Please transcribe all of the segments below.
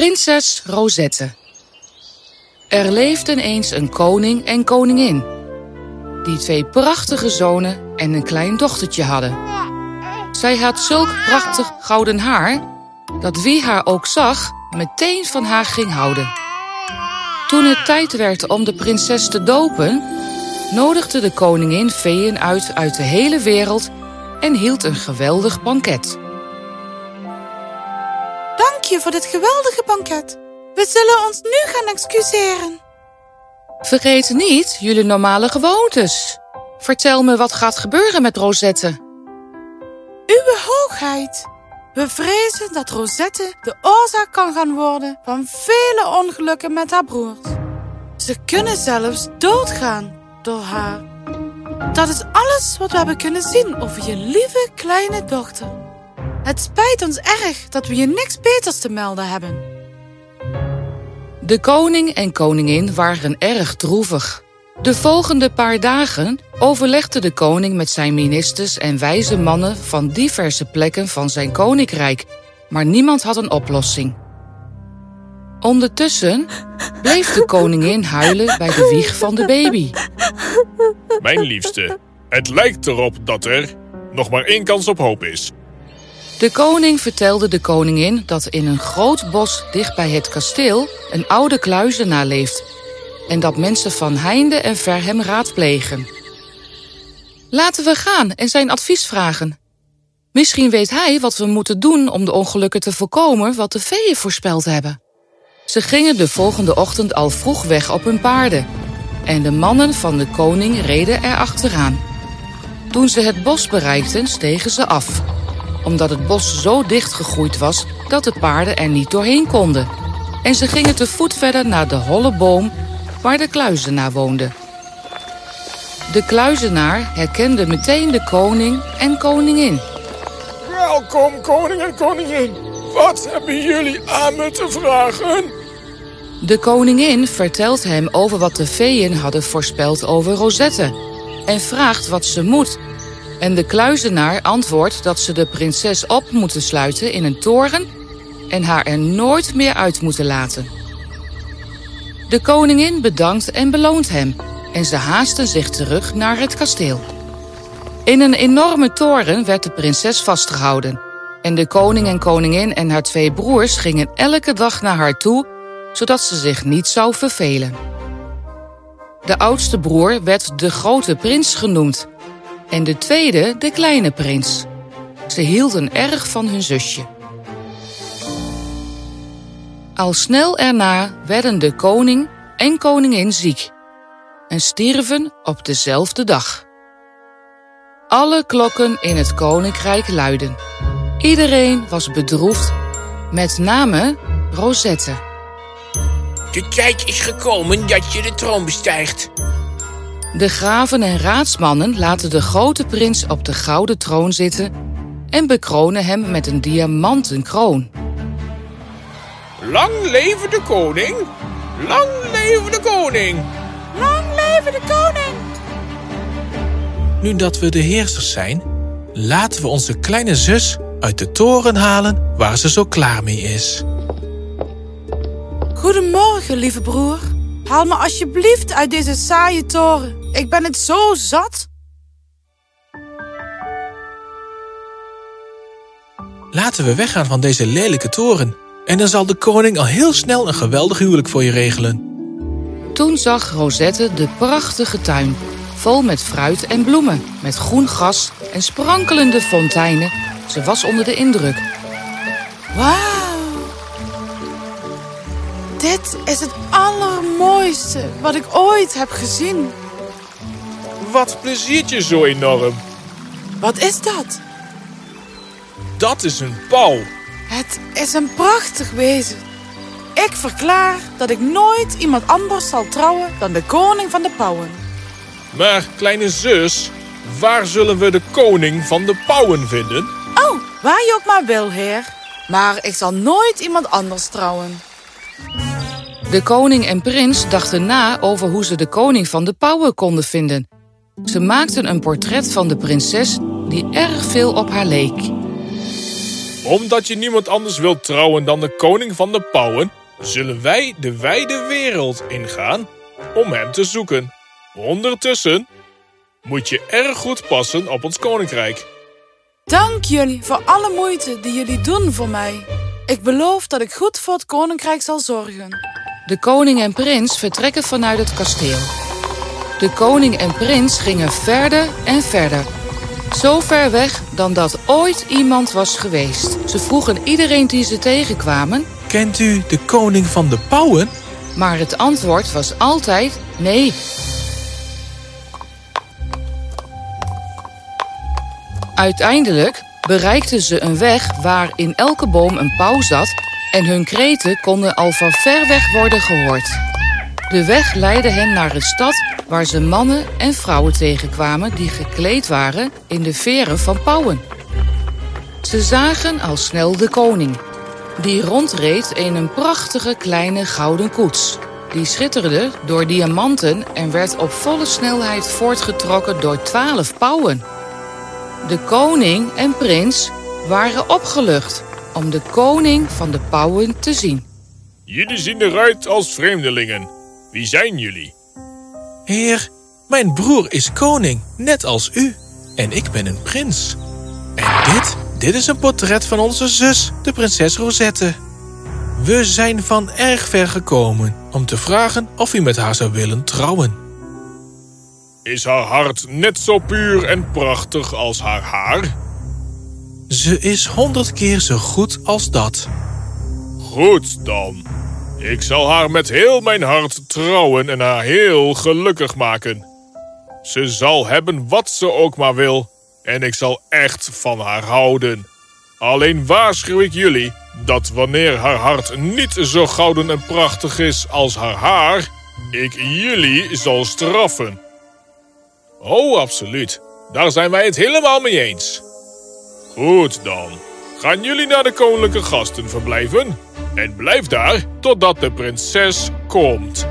Prinses Rosette. Er leefden eens een koning en koningin, die twee prachtige zonen en een klein dochtertje hadden. Zij had zulk prachtig gouden haar, dat wie haar ook zag, meteen van haar ging houden. Toen het tijd werd om de prinses te dopen, nodigde de koningin feeën uit uit de hele wereld en hield een geweldig banket. Voor dit geweldige banket. We zullen ons nu gaan excuseren. Vergeet niet jullie normale gewoontes. Vertel me wat gaat gebeuren met Rosette. Uwe hoogheid, we vrezen dat Rosette de oorzaak kan gaan worden van vele ongelukken met haar broers. Ze kunnen zelfs doodgaan door haar. Dat is alles wat we hebben kunnen zien over je lieve kleine dochter. Het spijt ons erg dat we je niks beters te melden hebben. De koning en koningin waren erg droevig. De volgende paar dagen overlegde de koning met zijn ministers en wijze mannen van diverse plekken van zijn koninkrijk, maar niemand had een oplossing. Ondertussen bleef de koningin huilen bij de wieg van de baby. Mijn liefste, het lijkt erop dat er nog maar één kans op hoop is. De koning vertelde de koningin dat in een groot bos dicht bij het kasteel een oude kluizenaar leeft en dat mensen van heinde en ver hem raadplegen. Laten we gaan en zijn advies vragen. Misschien weet hij wat we moeten doen om de ongelukken te voorkomen wat de veeën voorspeld hebben. Ze gingen de volgende ochtend al vroeg weg op hun paarden en de mannen van de koning reden er achteraan. Toen ze het bos bereikten, stegen ze af omdat het bos zo dicht gegroeid was dat de paarden er niet doorheen konden. En ze gingen te voet verder naar de holle boom waar de kluizenaar woonde. De kluizenaar herkende meteen de koning en koningin. Welkom, koning en koningin. Wat hebben jullie aan me te vragen? De koningin vertelt hem over wat de veeën hadden voorspeld over Rosette en vraagt wat ze moet en de kluizenaar antwoordt dat ze de prinses op moeten sluiten in een toren en haar er nooit meer uit moeten laten. De koningin bedankt en beloont hem en ze haasten zich terug naar het kasteel. In een enorme toren werd de prinses vastgehouden en de koning en koningin en haar twee broers gingen elke dag naar haar toe, zodat ze zich niet zou vervelen. De oudste broer werd de grote prins genoemd en de tweede de kleine prins. Ze hielden erg van hun zusje. Al snel erna werden de koning en koningin ziek en stierven op dezelfde dag. Alle klokken in het koninkrijk luidden. Iedereen was bedroefd, met name Rosette. De tijd is gekomen dat je de troon bestijgt. De graven en raadsmannen laten de grote prins op de gouden troon zitten en bekronen hem met een diamanten kroon. Lang leven de koning! Lang leven de koning! Lang leven de koning! Nu dat we de heersers zijn, laten we onze kleine zus uit de toren halen waar ze zo klaar mee is. Goedemorgen, lieve broer. Haal me alsjeblieft uit deze saaie toren. Ik ben het zo zat. Laten we weggaan van deze lelijke toren. En dan zal de koning al heel snel een geweldig huwelijk voor je regelen. Toen zag Rosette de prachtige tuin, vol met fruit en bloemen, met groen gras en sprankelende fonteinen. Ze was onder de indruk. Wauw. Dit is het allermooiste wat ik ooit heb gezien. Wat pleziert je zo enorm? Wat is dat? Dat is een pauw. Het is een prachtig wezen. Ik verklaar dat ik nooit iemand anders zal trouwen dan de koning van de pauwen. Maar, kleine zus, waar zullen we de koning van de pauwen vinden? Oh, waar je ook maar wil, heer. Maar ik zal nooit iemand anders trouwen. De koning en prins dachten na over hoe ze de koning van de pauwen konden vinden. Ze maakten een portret van de prinses die erg veel op haar leek. Omdat je niemand anders wilt trouwen dan de koning van de pauwen, zullen wij de wijde wereld ingaan om hem te zoeken. Ondertussen moet je erg goed passen op ons koninkrijk. Dank jullie voor alle moeite die jullie doen voor mij. Ik beloof dat ik goed voor het koninkrijk zal zorgen. De koning en prins vertrekken vanuit het kasteel. De koning en prins gingen verder en verder. Zo ver weg dan dat ooit iemand was geweest. Ze vroegen iedereen die ze tegenkwamen, Kent u de koning van de pauwen? maar het antwoord was altijd nee. Uiteindelijk bereikten ze een weg waar in elke boom een pauw zat en hun kreten konden al van ver weg worden gehoord. De weg leidde hen naar een stad waar ze mannen en vrouwen tegenkwamen die gekleed waren in de veren van pauwen. Ze zagen al snel de koning, die rondreed in een prachtige kleine gouden koets. Die schitterde door diamanten en werd op volle snelheid voortgetrokken door twaalf pauwen. De koning en prins waren opgelucht om de koning van de pauwen te zien. Jullie zien eruit als vreemdelingen. Wie zijn jullie? Heer, mijn broer is koning, net als u. En ik ben een prins. En dit, dit is een portret van onze zus, de prinses Rosette. We zijn van erg ver gekomen om te vragen of u met haar zou willen trouwen. Is haar hart net zo puur en prachtig als haar haar? Ze is honderd keer zo goed als dat. Goed dan. Ik zal haar met heel mijn hart trouwen en haar heel gelukkig maken. Ze zal hebben wat ze ook maar wil en ik zal echt van haar houden. Alleen waarschuw ik jullie dat wanneer haar hart niet zo gouden en prachtig is als haar haar, ik jullie zal straffen. Oh, absoluut. Daar zijn wij het helemaal mee eens. Goed dan. Gaan jullie naar de koninklijke gasten verblijven? En blijf daar totdat de prinses komt.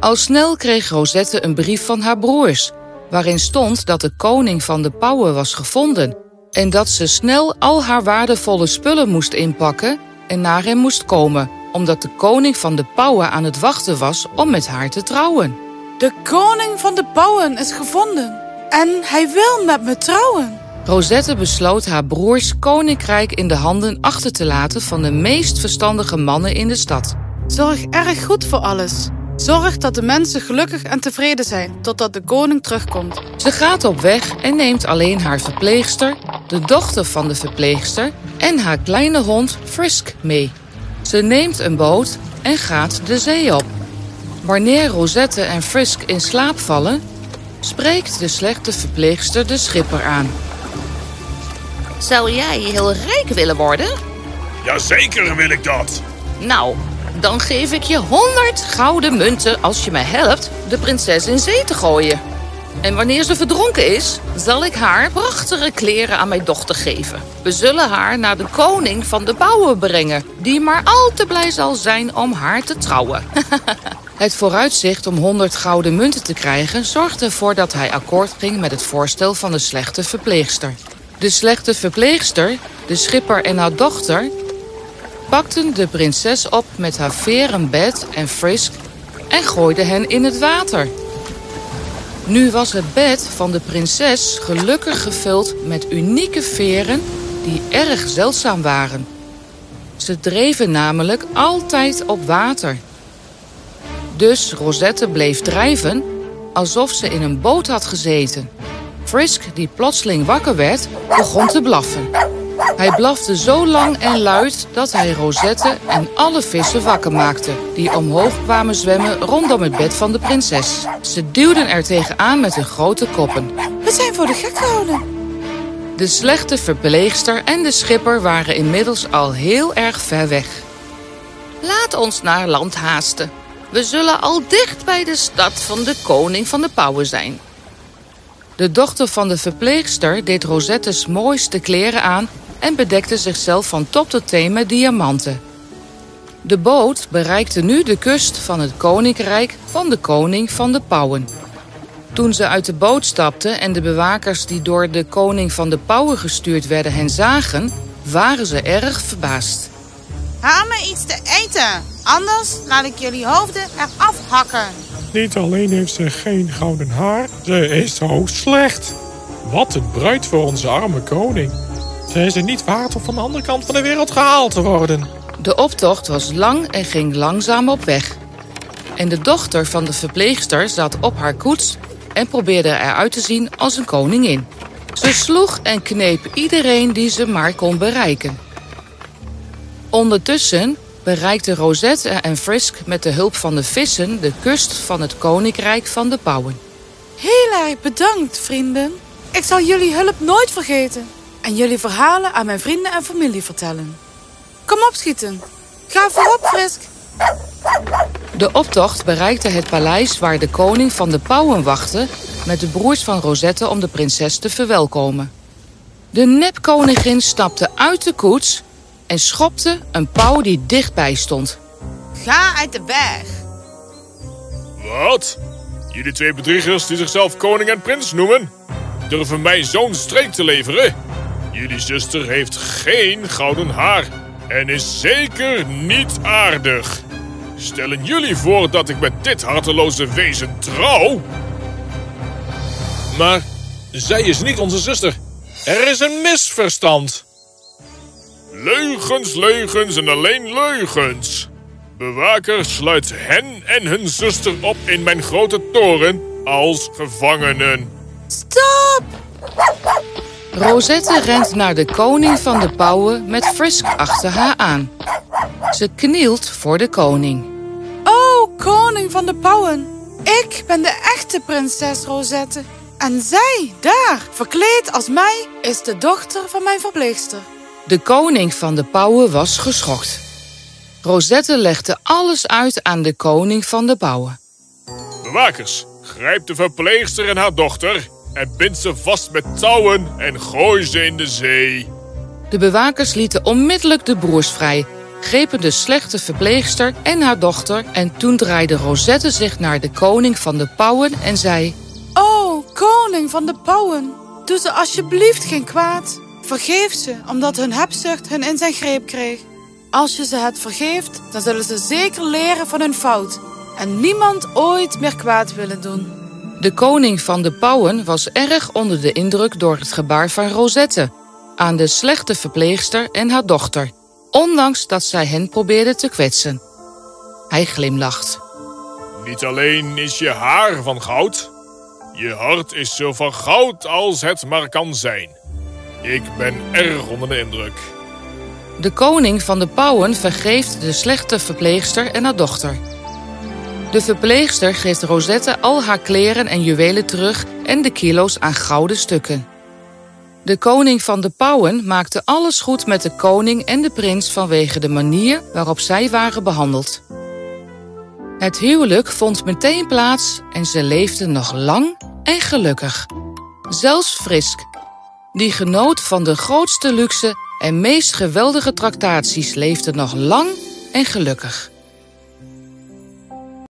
Al snel kreeg Rosette een brief van haar broers, waarin stond dat de koning van de pauwen was gevonden en dat ze snel al haar waardevolle spullen moest inpakken en naar hem moest komen, omdat de koning van de pauwen aan het wachten was om met haar te trouwen. De koning van de pauwen is gevonden. En hij wil met me trouwen. Rosette besloot haar broers koninkrijk in de handen achter te laten van de meest verstandige mannen in de stad. Zorg erg goed voor alles. Zorg dat de mensen gelukkig en tevreden zijn totdat de koning terugkomt. Ze gaat op weg en neemt alleen haar verpleegster, de dochter van de verpleegster en haar kleine hond Frisk mee. Ze neemt een boot en gaat de zee op. Wanneer Rosette en Frisk in slaap vallen, spreekt de slechte verpleegster de schipper aan. Zou jij heel rijk willen worden? Jazeker wil ik dat. Nou, dan geef ik je honderd gouden munten als je me helpt de prinses in zee te gooien. En wanneer ze verdronken is, zal ik haar prachtige kleren aan mijn dochter geven. We zullen haar naar de koning van de bouwen brengen, die maar al te blij zal zijn om haar te trouwen. Het vooruitzicht om 100 gouden munten te krijgen zorgde ervoor dat hij akkoord ging met het voorstel van de slechte verpleegster. De slechte verpleegster, de schipper en haar dochter pakten de prinses op met haar veren bed en frisk en gooiden hen in het water. Nu was het bed van de prinses gelukkig gevuld met unieke veren die erg zeldzaam waren. Ze dreven namelijk altijd op water. Dus Rosette bleef drijven alsof ze in een boot had gezeten. Frisk, die plotseling wakker werd, begon te blaffen. Hij blafte zo lang en luid dat hij Rosette en alle vissen wakker maakte... die omhoog kwamen zwemmen rondom het bed van de prinses. Ze duwden er tegenaan met hun grote koppen. We zijn voor de gek gehouden. De slechte verpleegster en de schipper waren inmiddels al heel erg ver weg. Laat ons naar land haasten. We zullen al dicht bij de stad van de koning van de pauwen zijn. De dochter van de verpleegster deed Rosettes mooiste kleren aan en bedekte zichzelf van top tot teen met diamanten. De boot bereikte nu de kust van het koninkrijk van de koning van de pauwen. Toen ze uit de boot stapten en de bewakers die door de koning van de pauwen gestuurd werden hen zagen, waren ze erg verbaasd. Haal me iets te eten, anders laat ik jullie hoofden eraf hakken. Niet alleen heeft ze geen gouden haar, ze is zo slecht. Wat een bruid voor onze arme koning. Ze is er niet waard om van de andere kant van de wereld gehaald te worden. De optocht was lang en ging langzaam op weg. En de dochter van de verpleegster zat op haar koets en probeerde eruit te zien als een koningin. Ze sloeg en kneep iedereen die ze maar kon bereiken. Ondertussen bereikten Rosette en Frisk met de hulp van de vissen de kust van het koninkrijk van de pauwen. Heel erg bedankt, vrienden. Ik zal jullie hulp nooit vergeten. En jullie verhalen aan mijn vrienden en familie vertellen. Kom op, schieten. Ga voorop, Frisk. De optocht bereikte het paleis waar de koning van de pauwen wachtte met de broers van Rosette om de prinses te verwelkomen. De nepkoningin stapte uit de koets en schopte een pauw die dichtbij stond. Ga uit de weg. Wat? Jullie twee bedriegers die zichzelf koning en prins noemen, durven mij zo'n streek te leveren? Jullie zuster heeft geen gouden haar en is zeker niet aardig. Stellen jullie voor dat ik met dit harteloze wezen trouw? Maar zij is niet onze zuster. Er is een misverstand. Leugens, leugens en alleen leugens. Bewaker sluit hen en hun zuster op in mijn grote toren als gevangenen. Stop! Rosette rent naar de koning van de pauwen met Frisk achter haar aan. Ze knielt voor de koning. Oh, koning van de pauwen. Ik ben de echte prinses Rosette. En zij, daar, verkleed als mij, is de dochter van mijn verpleegster. De koning van de pauwen was geschokt. Rosette legde alles uit aan de koning van de pauwen. Bewakers, grijp de verpleegster en haar dochter en bind ze vast met touwen en gooi ze in de zee. De bewakers lieten onmiddellijk de broers vrij, grepen de slechte verpleegster en haar dochter en toen draaide Rosette zich naar de koning van de pauwen en zei... Oh, koning van de pauwen, doe ze alsjeblieft geen kwaad. Vergeef ze, omdat hun hebzucht hun in zijn greep kreeg. Als je ze het vergeeft, dan zullen ze zeker leren van hun fout en niemand ooit meer kwaad willen doen. De koning van de pauwen was erg onder de indruk door het gebaar van Rosette aan de slechte verpleegster en haar dochter, ondanks dat zij hen probeerde te kwetsen. Hij glimlacht. Niet alleen is je haar van goud, je hart is zo van goud als het maar kan zijn. Ik ben erg onder de indruk. De koning van de pauwen vergeeft de slechte verpleegster en haar dochter. De verpleegster geeft Rosette al haar kleren en juwelen terug en de kilo's aan gouden stukken. De koning van de pauwen maakte alles goed met de koning en de prins vanwege de manier waarop zij waren behandeld. Het huwelijk vond meteen plaats en ze leefden nog lang en gelukkig. Zelfs Frisk, die genoot van de grootste luxe en meest geweldige tractaties, leefde nog lang en gelukkig.